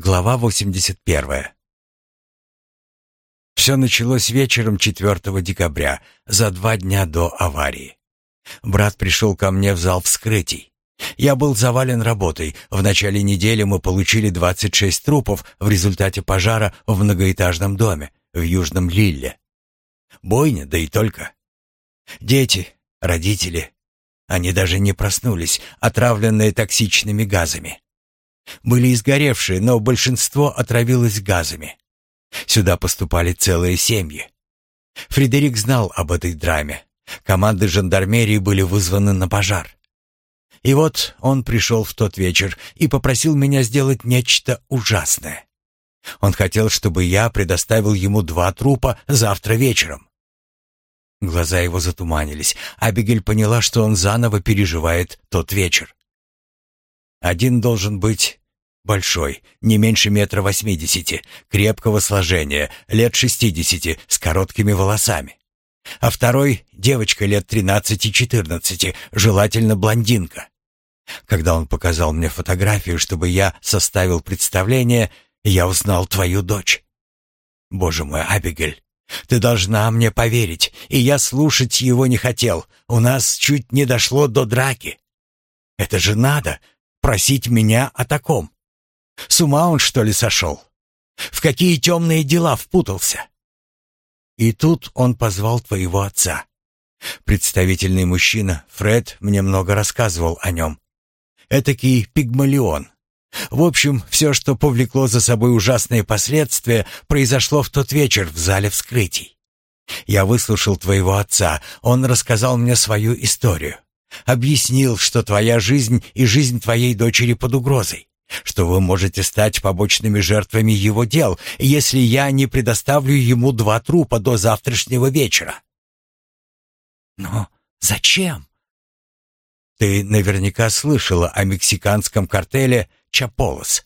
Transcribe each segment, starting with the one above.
Глава 81. Все началось вечером 4 декабря, за два дня до аварии. Брат пришел ко мне в зал вскрытий. Я был завален работой. В начале недели мы получили 26 трупов в результате пожара в многоэтажном доме в Южном Лилле. Бойня, да и только. Дети, родители, они даже не проснулись, отравленные токсичными газами. Были изгоревшие, но большинство отравилось газами. Сюда поступали целые семьи. Фредерик знал об этой драме. Команды жандармерии были вызваны на пожар. И вот он пришел в тот вечер и попросил меня сделать нечто ужасное. Он хотел, чтобы я предоставил ему два трупа завтра вечером. Глаза его затуманились. Абигель поняла, что он заново переживает тот вечер. Один должен быть большой, не меньше метра восьмидесяти, крепкого сложения, лет шестидесяти, с короткими волосами. А второй — девочка лет тринадцати-четырнадцати, желательно блондинка. Когда он показал мне фотографию, чтобы я составил представление, я узнал твою дочь. Боже мой, Абигель, ты должна мне поверить, и я слушать его не хотел. У нас чуть не дошло до драки. Это же надо, просить меня о таком. С ума он, что ли, сошел? В какие темные дела впутался? И тут он позвал твоего отца. Представительный мужчина, Фред, мне много рассказывал о нем. Этакий пигмалион. В общем, все, что повлекло за собой ужасные последствия, произошло в тот вечер в зале вскрытий. Я выслушал твоего отца, он рассказал мне свою историю. Объяснил, что твоя жизнь и жизнь твоей дочери под угрозой, что вы можете стать побочными жертвами его дел, если я не предоставлю ему два трупа до завтрашнего вечера. Но зачем? Ты наверняка слышала о мексиканском картеле Чаполос,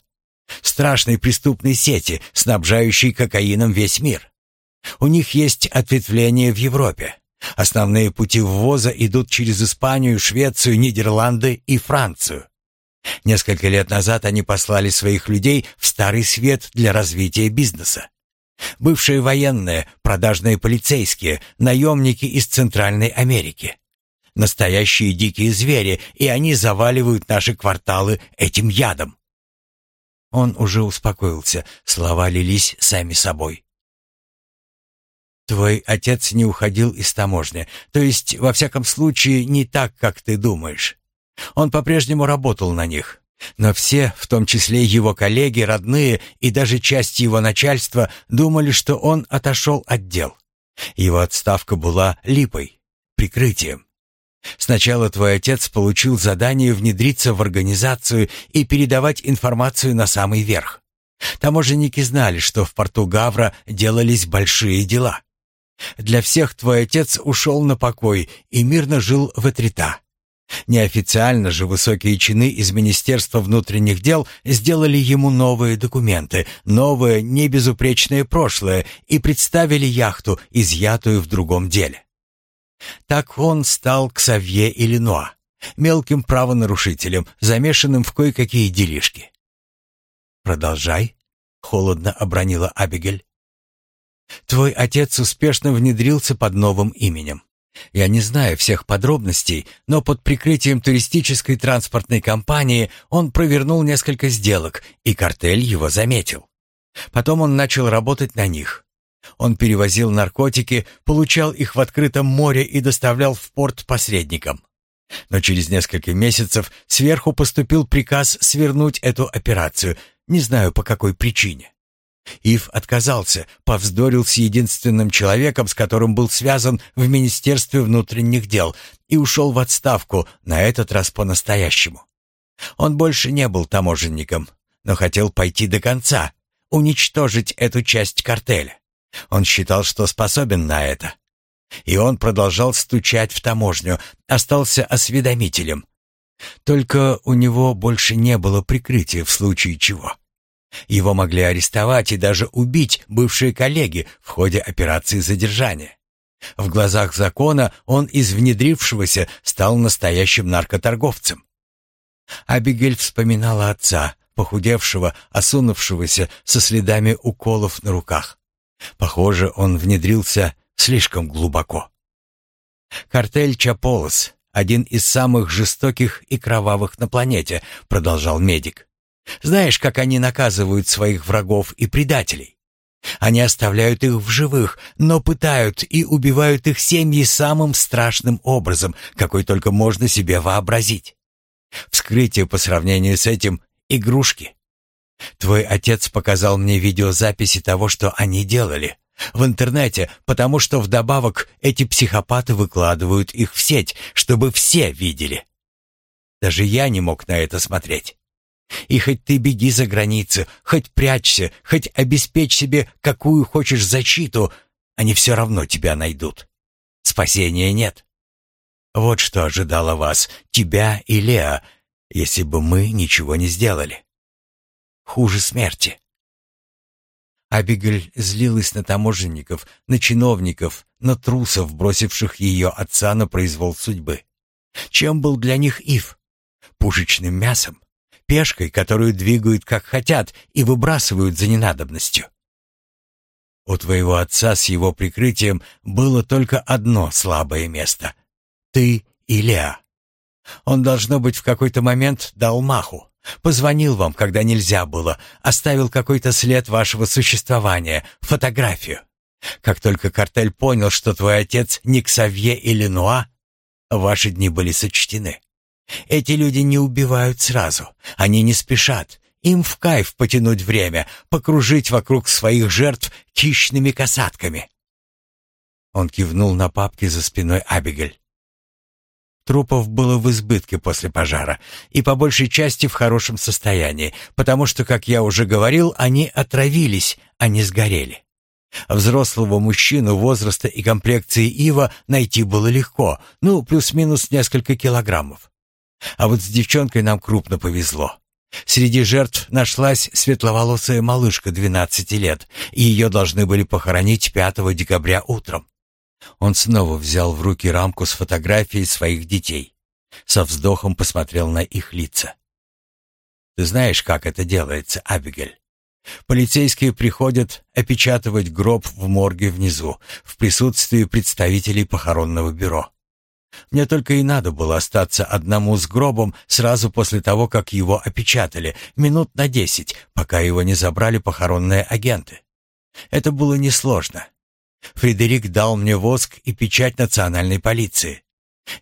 страшной преступной сети, снабжающей кокаином весь мир. У них есть ответвление в Европе. Основные пути ввоза идут через Испанию, Швецию, Нидерланды и Францию. Несколько лет назад они послали своих людей в Старый Свет для развития бизнеса. Бывшие военные, продажные полицейские, наемники из Центральной Америки. Настоящие дикие звери, и они заваливают наши кварталы этим ядом. Он уже успокоился, слова лились сами собой. Твой отец не уходил из таможни, то есть, во всяком случае, не так, как ты думаешь. Он по-прежнему работал на них. Но все, в том числе его коллеги, родные и даже часть его начальства, думали, что он отошел от дел. Его отставка была липой, прикрытием. Сначала твой отец получил задание внедриться в организацию и передавать информацию на самый верх. Таможенники знали, что в порту Гавра делались большие дела. Для всех твой отец ушел на покой и мирно жил в Этрита. Неофициально же высокие чины из Министерства внутренних дел сделали ему новые документы, новое небезупречное прошлое и представили яхту, изъятую в другом деле. Так он стал Ксавье Иллинуа, мелким правонарушителем, замешанным в кое-какие делишки. «Продолжай», — холодно обронила Абигель. «Твой отец успешно внедрился под новым именем. Я не знаю всех подробностей, но под прикрытием туристической транспортной компании он провернул несколько сделок, и картель его заметил. Потом он начал работать на них. Он перевозил наркотики, получал их в открытом море и доставлял в порт посредникам. Но через несколько месяцев сверху поступил приказ свернуть эту операцию, не знаю по какой причине. Ив отказался, повздорил с единственным человеком, с которым был связан в Министерстве внутренних дел, и ушел в отставку, на этот раз по-настоящему. Он больше не был таможенником, но хотел пойти до конца, уничтожить эту часть картеля. Он считал, что способен на это. И он продолжал стучать в таможню, остался осведомителем. Только у него больше не было прикрытия в случае чего. Его могли арестовать и даже убить бывшие коллеги в ходе операции задержания. В глазах закона он из внедрившегося стал настоящим наркоторговцем. Абигель вспоминала отца, похудевшего, осунувшегося, со следами уколов на руках. Похоже, он внедрился слишком глубоко. «Картель Чаполос — один из самых жестоких и кровавых на планете», — продолжал медик. «Знаешь, как они наказывают своих врагов и предателей? Они оставляют их в живых, но пытают и убивают их семьи самым страшным образом, какой только можно себе вообразить. Вскрытие по сравнению с этим — игрушки. Твой отец показал мне видеозаписи того, что они делали. В интернете, потому что вдобавок эти психопаты выкладывают их в сеть, чтобы все видели. Даже я не мог на это смотреть. И хоть ты беги за границы, хоть прячься, хоть обеспечь себе какую хочешь защиту, они все равно тебя найдут. Спасения нет. Вот что ожидало вас, тебя и Леа, если бы мы ничего не сделали. Хуже смерти. Абигель злилась на таможенников, на чиновников, на трусов, бросивших ее отца на произвол судьбы. Чем был для них Ив? Пушечным мясом? Пешкой, которую двигают как хотят и выбрасывают за ненадобностью? У твоего отца с его прикрытием было только одно слабое место — ты и Леа. Он, должно быть, в какой-то момент дал маху. Позвонил вам, когда нельзя было, оставил какой-то след вашего существования, фотографию. Как только картель понял, что твой отец не Ксавье или Нуа, ваши дни были сочтены. Эти люди не убивают сразу, они не спешат. Им в кайф потянуть время, покружить вокруг своих жертв хищными касатками. Он кивнул на папки за спиной Абигель. Трупов было в избытке после пожара, и по большей части в хорошем состоянии, потому что, как я уже говорил, они отравились, а не сгорели. Взрослого мужчину возраста и комплекции Ива найти было легко, ну, плюс-минус несколько килограммов. А вот с девчонкой нам крупно повезло. Среди жертв нашлась светловолосая малышка 12 лет, и ее должны были похоронить 5 декабря утром. Он снова взял в руки рамку с фотографией своих детей. Со вздохом посмотрел на их лица. «Ты знаешь, как это делается, Абигель? Полицейские приходят опечатывать гроб в морге внизу, в присутствии представителей похоронного бюро. Мне только и надо было остаться одному с гробом сразу после того, как его опечатали, минут на десять, пока его не забрали похоронные агенты. Это было несложно. Фредерик дал мне воск и печать национальной полиции.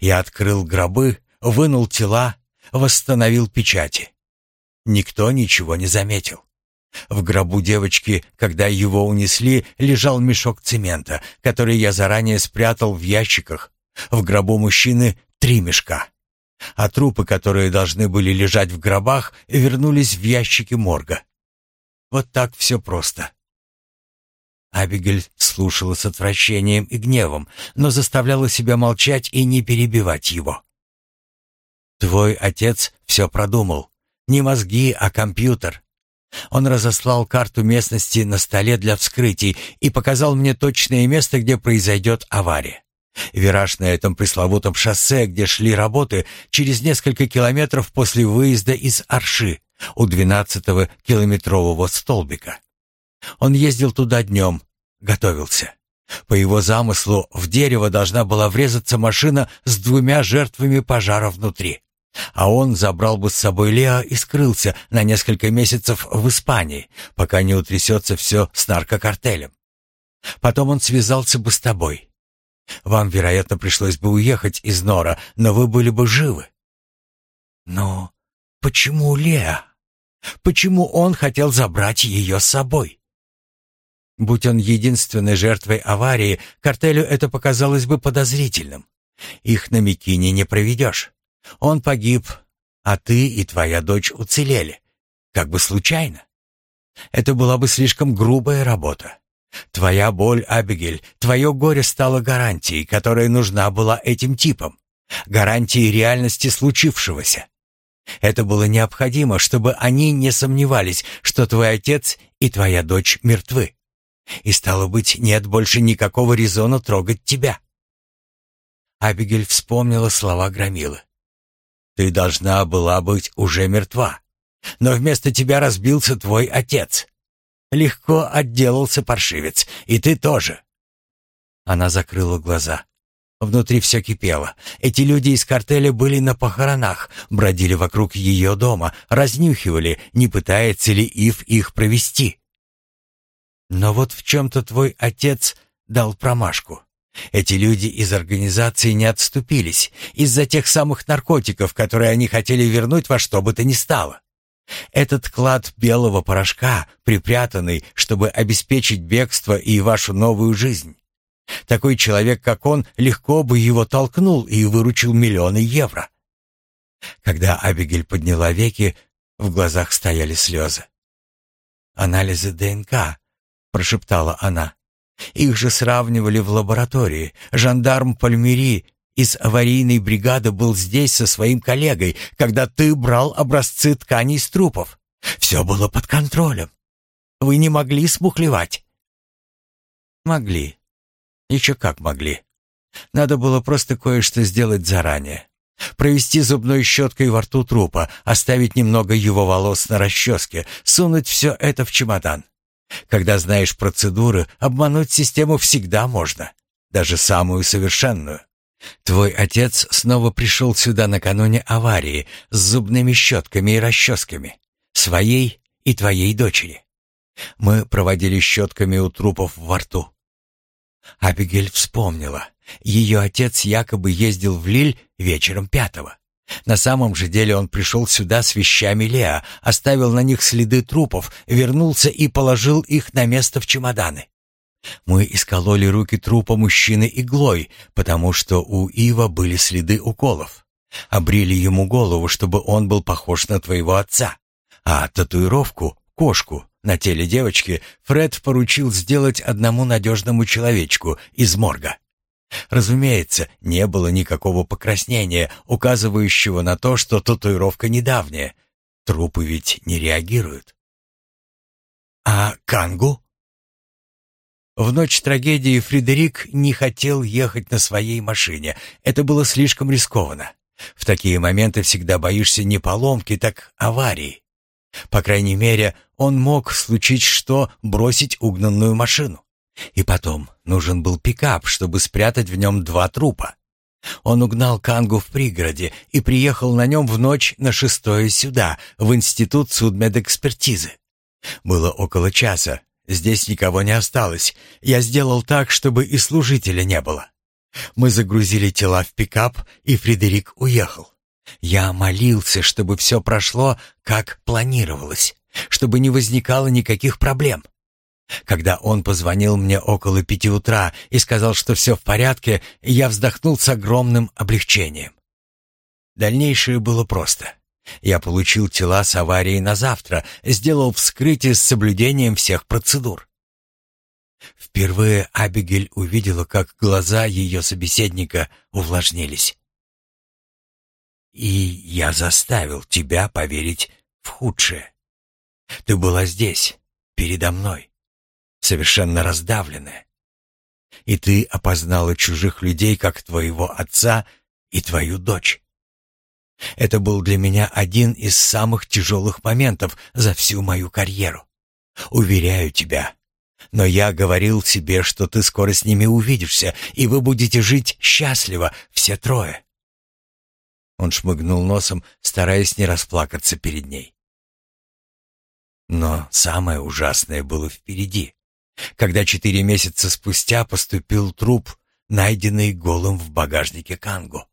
Я открыл гробы, вынул тела, восстановил печати. Никто ничего не заметил. В гробу девочки, когда его унесли, лежал мешок цемента, который я заранее спрятал в ящиках. В гробу мужчины три мешка. А трупы, которые должны были лежать в гробах, вернулись в ящики морга. Вот так все просто. Абигель слушала с отвращением и гневом, но заставляла себя молчать и не перебивать его. «Твой отец все продумал. Не мозги, а компьютер. Он разослал карту местности на столе для вскрытий и показал мне точное место, где произойдет авария. Вираж на этом пресловутом шоссе, где шли работы, через несколько километров после выезда из Арши, у двенадцатого километрового столбика. Он ездил туда днем, готовился. По его замыслу, в дерево должна была врезаться машина с двумя жертвами пожара внутри. А он забрал бы с собой Лео и скрылся на несколько месяцев в Испании, пока не утрясется все с наркокартелем. Потом он связался бы с тобой. Вам, вероятно, пришлось бы уехать из Нора, но вы были бы живы. Но почему Лео? Почему он хотел забрать ее с собой? Будь он единственной жертвой аварии, картелю это показалось бы подозрительным. Их на Микине не проведешь. Он погиб, а ты и твоя дочь уцелели. Как бы случайно. Это была бы слишком грубая работа. Твоя боль, Абигель, твое горе стало гарантией, которая нужна была этим типам. Гарантией реальности случившегося. Это было необходимо, чтобы они не сомневались, что твой отец и твоя дочь мертвы. И стало быть, нет больше никакого резона трогать тебя. Абигель вспомнила слова Громилы. Ты должна была быть уже мертва. Но вместо тебя разбился твой отец. Легко отделался паршивец, и ты тоже». Она закрыла глаза. Внутри все кипело. Эти люди из картеля были на похоронах, бродили вокруг ее дома, разнюхивали, не пытается ли Ив их провести. Но вот в чем-то твой отец дал промашку. Эти люди из организации не отступились из-за тех самых наркотиков, которые они хотели вернуть во что бы то ни стало. Этот клад белого порошка, припрятанный, чтобы обеспечить бегство и вашу новую жизнь. Такой человек, как он, легко бы его толкнул и выручил миллионы евро. Когда Абигель подняла веки, в глазах стояли слезы. «Анализы ДНК», — прошептала она. «Их же сравнивали в лаборатории. Жандарм Пальмери из аварийной бригады был здесь со своим коллегой, когда ты брал образцы тканей с трупов. Все было под контролем. Вы не могли смухлевать?» «Могли», еще как могли. Надо было просто кое-что сделать заранее. Провести зубной щеткой во рту трупа, оставить немного его волос на расческе, сунуть все это в чемодан. Когда знаешь процедуры, обмануть систему всегда можно, даже самую совершенную. Твой отец снова пришел сюда накануне аварии с зубными щетками и расческами, своей и твоей дочери. Мы проводили щетками у трупов во рту. Абигель вспомнила. Ее отец якобы ездил в Лиль вечером пятого. На самом же деле он пришел сюда с вещами Леа, оставил на них следы трупов, вернулся и положил их на место в чемоданы. Мы искололи руки трупа мужчины иглой, потому что у Ива были следы уколов. Обрили ему голову, чтобы он был похож на твоего отца. А татуировку, кошку, на теле девочки Фред поручил сделать одному надежному человечку из морга. Разумеется, не было никакого покраснения, указывающего на то, что татуировка недавняя. Трупы ведь не реагируют. А Кангу? В ночь трагедии Фредерик не хотел ехать на своей машине. Это было слишком рискованно. В такие моменты всегда боишься не поломки, так аварии. По крайней мере, он мог случить что бросить угнанную машину. И потом нужен был пикап, чтобы спрятать в нем два трупа. Он угнал Кангу в пригороде и приехал на нем в ночь на шестое сюда, в институт судмедэкспертизы. Было около часа. Здесь никого не осталось. Я сделал так, чтобы и служителя не было. Мы загрузили тела в пикап, и Фредерик уехал. Я молился, чтобы все прошло, как планировалось, чтобы не возникало никаких проблем. Когда он позвонил мне около пяти утра и сказал, что все в порядке, я вздохнул с огромным облегчением. Дальнейшее было просто. Я получил тела с аварией на завтра, сделал вскрытие с соблюдением всех процедур. Впервые Абигель увидела, как глаза ее собеседника увлажнились. И я заставил тебя поверить в худшее. Ты была здесь, передо мной, совершенно раздавленная. И ты опознала чужих людей, как твоего отца и твою дочь. Это был для меня один из самых тяжелых моментов за всю мою карьеру. Уверяю тебя. Но я говорил себе, что ты скоро с ними увидишься, и вы будете жить счастливо, все трое. Он шмыгнул носом, стараясь не расплакаться перед ней. Но самое ужасное было впереди, когда четыре месяца спустя поступил труп, найденный голым в багажнике Канго.